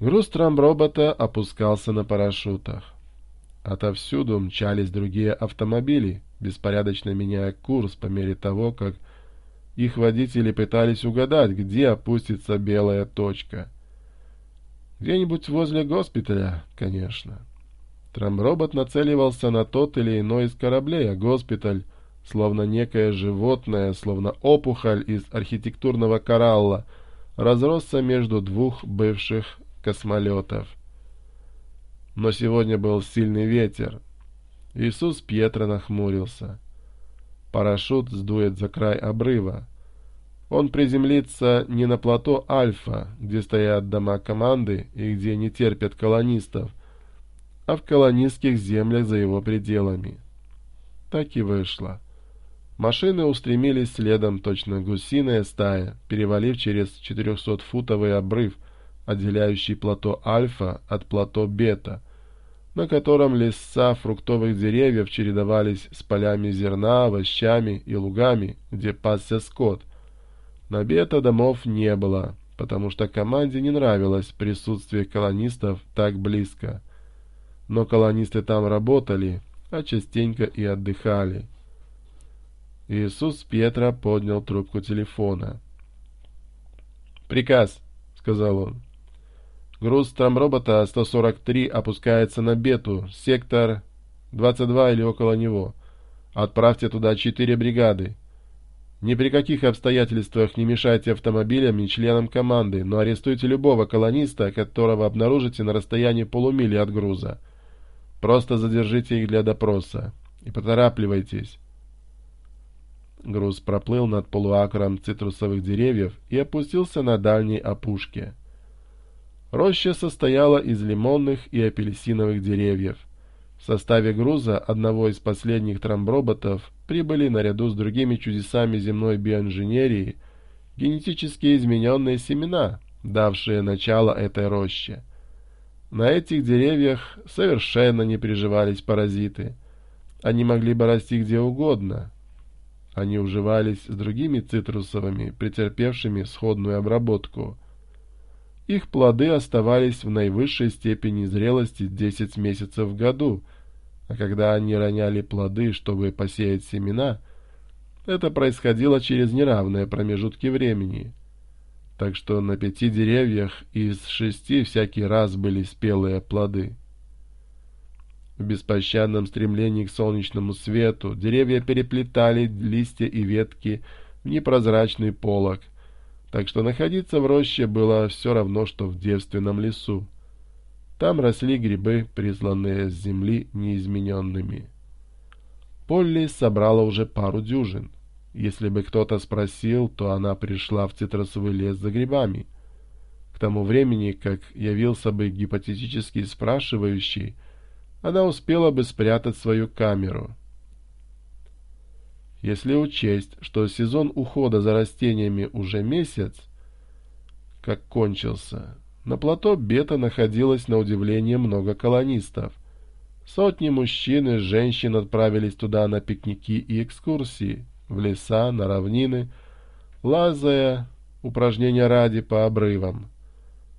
Грустрам робота опускался на парашютах. Отовсюду мчались другие автомобили, беспорядочно меняя курс по мере того, как их водители пытались угадать, где опустится белая точка. Где-нибудь возле госпиталя, конечно. Трамробот нацеливался на тот или иной из кораблей, а госпиталь, словно некое животное, словно опухоль из архитектурного коралла, разросся между двух бывших космолетов. Но сегодня был сильный ветер. Иисус Пьетро нахмурился. Парашют сдует за край обрыва. Он приземлится не на плато Альфа, где стоят дома команды и где не терпят колонистов, а в колонистских землях за его пределами. Так и вышло. Машины устремились следом, точно гусиная стая, перевалив через 400-футовый обрыв – отделяющий плато Альфа от плато Бета, на котором леса фруктовых деревьев чередовались с полями зерна, овощами и лугами, где пасся скот. На Бета домов не было, потому что команде не нравилось присутствие колонистов так близко. Но колонисты там работали, а частенько и отдыхали. Иисус Петра поднял трубку телефона. «Приказ», — сказал он. Груз трамбробота 143 опускается на бету, сектор 22 или около него. Отправьте туда четыре бригады. Ни при каких обстоятельствах не мешайте автомобилям и членам команды, но арестуйте любого колониста, которого обнаружите на расстоянии полумили от груза. Просто задержите их для допроса. И поторапливайтесь. Груз проплыл над полуакром цитрусовых деревьев и опустился на дальней опушке. Роща состояла из лимонных и апельсиновых деревьев. В составе груза одного из последних трамброботов прибыли наряду с другими чудесами земной биоинженерии генетически измененные семена, давшие начало этой роще. На этих деревьях совершенно не приживались паразиты. Они могли бы расти где угодно. Они уживались с другими цитрусовыми, претерпевшими сходную обработку – их плоды оставались в наивысшей степени зрелости 10 месяцев в году, а когда они роняли плоды, чтобы посеять семена, это происходило через неравные промежутки времени. Так что на пяти деревьях из шести всякий раз были спелые плоды. В беспощадном стремлении к солнечному свету деревья переплетали листья и ветки в непрозрачный полог – так что находиться в роще было все равно, что в девственном лесу. Там росли грибы, присланные с земли неизмененными. Полли собрала уже пару дюжин. Если бы кто-то спросил, то она пришла в цитрусовый лес за грибами. К тому времени, как явился бы гипотетический спрашивающий, она успела бы спрятать свою камеру — если учесть, что сезон ухода за растениями уже месяц, как кончился, на плато Бета находилось на удивление много колонистов. Сотни мужчин и женщин отправились туда на пикники и экскурсии, в леса, на равнины, лазая, упражнения ради, по обрывам.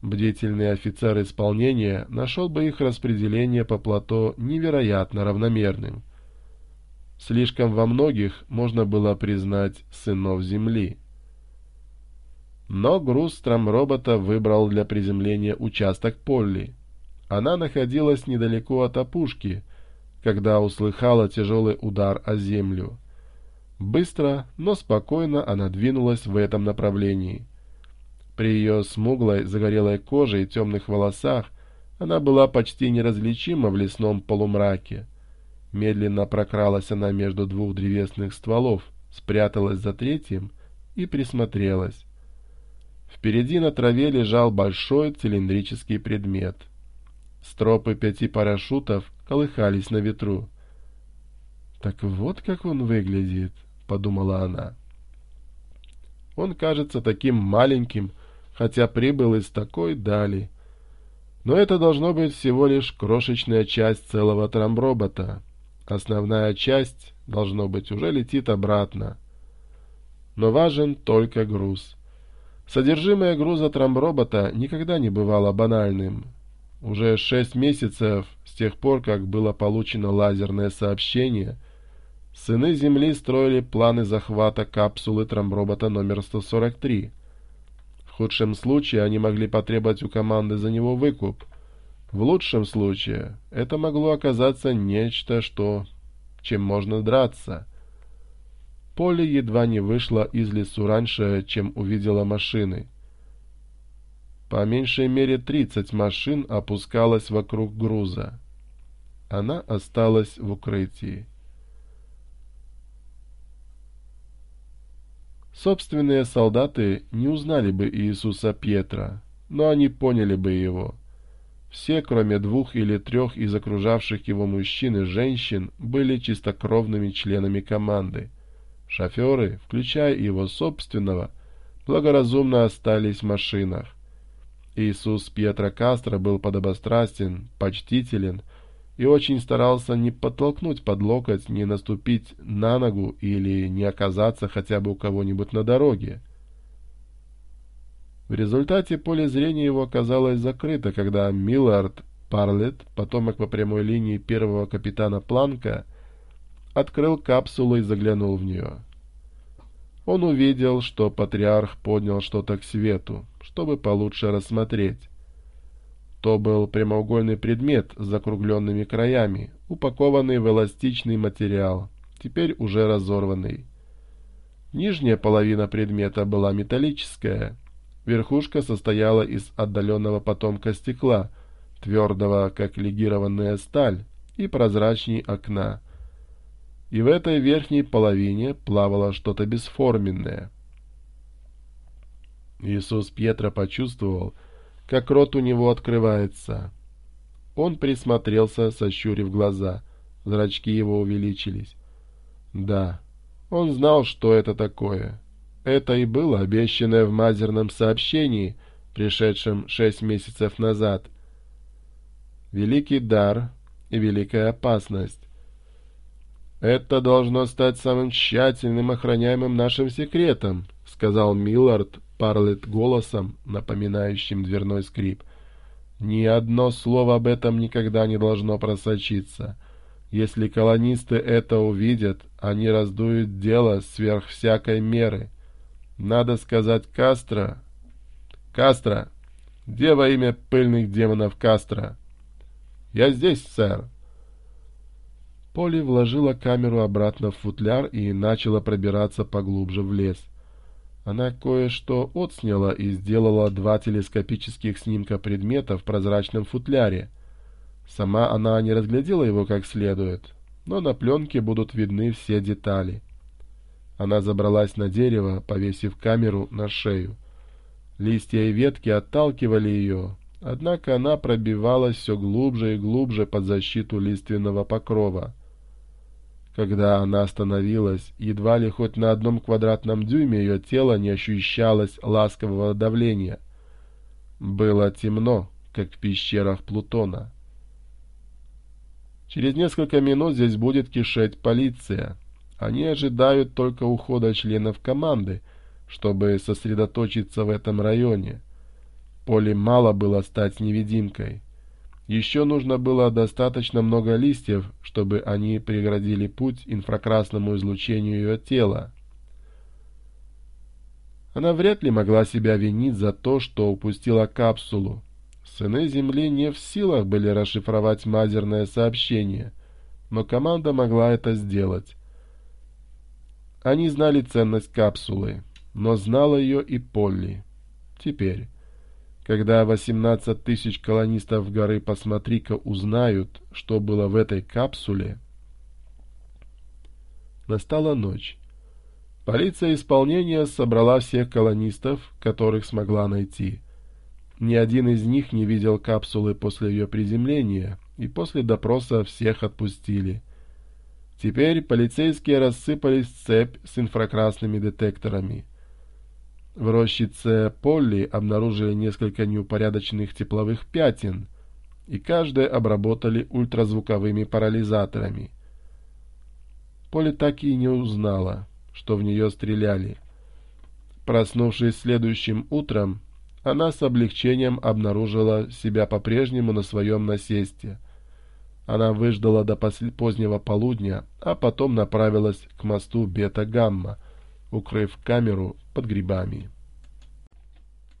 Бдительный офицер исполнения нашел бы их распределение по плато невероятно равномерным — Слишком во многих можно было признать сынов Земли. Но груз стромробота выбрал для приземления участок Полли. Она находилась недалеко от опушки, когда услыхала тяжелый удар о землю. Быстро, но спокойно она двинулась в этом направлении. При ее смуглой, загорелой коже и темных волосах она была почти неразличима в лесном полумраке медленно прокралась она между двух древесных стволов, спряталась за третьим и присмотрелась. Впереди на траве лежал большой цилиндрический предмет. Стропы пяти парашютов колыхались на ветру. «Так вот как он выглядит», — подумала она. «Он кажется таким маленьким, хотя прибыл из такой дали. Но это должно быть всего лишь крошечная часть целого трамбробота». Основная часть, должно быть, уже летит обратно. Но важен только груз. Содержимое груза трамбробота никогда не бывало банальным. Уже шесть месяцев с тех пор, как было получено лазерное сообщение, сыны Земли строили планы захвата капсулы трамбробота номер 143. В худшем случае они могли потребовать у команды за него выкуп – в лучшем случае это могло оказаться нечто, что... чем можно драться. Поле едва не вышла из лесу раньше, чем увидела машины. По меньшей мере тридцать машин опускалось вокруг груза. Она осталась в укрытии. Собственные солдаты не узнали бы Иисуса Петра, но они поняли бы его — все, кроме двух или трех из окружавших его мужчин и женщин, были чистокровными членами команды. Шоферы, включая его собственного, благоразумно остались в машинах. Иисус Пьетро Кастро был подобострастен, почтителен и очень старался не подтолкнуть под локоть, не наступить на ногу или не оказаться хотя бы у кого-нибудь на дороге. В результате поле зрения его оказалось закрыто, когда Миллард Парлетт, потомок по прямой линии первого капитана Планка, открыл капсулу и заглянул в нее. Он увидел, что патриарх поднял что-то к свету, чтобы получше рассмотреть. То был прямоугольный предмет с закругленными краями, упакованный в эластичный материал, теперь уже разорванный. Нижняя половина предмета была металлическая — Верхушка состояла из отдаленного потомка стекла, твердого, как легированная сталь, и прозрачней окна. И в этой верхней половине плавало что-то бесформенное. Иисус Пьетро почувствовал, как рот у него открывается. Он присмотрелся, сощурив глаза. Зрачки его увеличились. Да, он знал, что это такое. Это и было обещанное в мазерном сообщении, пришедшем шесть месяцев назад. Великий дар и великая опасность. «Это должно стать самым тщательным охраняемым нашим секретом», — сказал Миллард Парлет голосом, напоминающим дверной скрип. «Ни одно слово об этом никогда не должно просочиться. Если колонисты это увидят, они раздуют дело сверх всякой меры». Надо сказать Кастро. Кастро, где во имя пыльных демонов Кастро? Я здесь, сэр. Поли вложила камеру обратно в футляр и начала пробираться поглубже в лес. Она кое-что отсняла и сделала два телескопических снимка предмета в прозрачном футляре. Сама она не разглядела его как следует, но на пленке будут видны все детали. Она забралась на дерево, повесив камеру на шею. Листья и ветки отталкивали ее, однако она пробивалась все глубже и глубже под защиту лиственного покрова. Когда она остановилась, едва ли хоть на одном квадратном дюйме ее тело не ощущалось ласкового давления. Было темно, как в пещерах Плутона. Через несколько минут здесь будет кишеть полиция. Они ожидают только ухода членов команды, чтобы сосредоточиться в этом районе. Поле мало было стать невидимкой. Еще нужно было достаточно много листьев, чтобы они преградили путь инфракрасному излучению ее тела. Она вряд ли могла себя винить за то, что упустила капсулу. Сыны Земли не в силах были расшифровать мазерное сообщение, но команда могла это сделать. Они знали ценность капсулы, но знала ее и Полли. Теперь, когда 18 тысяч колонистов горы Посмотри-ка узнают, что было в этой капсуле... Настала ночь. Полиция исполнения собрала всех колонистов, которых смогла найти. Ни один из них не видел капсулы после ее приземления, и после допроса всех отпустили — Теперь полицейские рассыпались в цепь с инфракрасными детекторами. В рощице Полли обнаружили несколько неупорядоченных тепловых пятен, и каждое обработали ультразвуковыми парализаторами. Полли так и не узнала, что в нее стреляли. Проснувшись следующим утром, она с облегчением обнаружила себя по-прежнему на своем насесте — она выждала до позднего полудня, а потом направилась к мосту Бета-Гамма, укрыв камеру под грибами.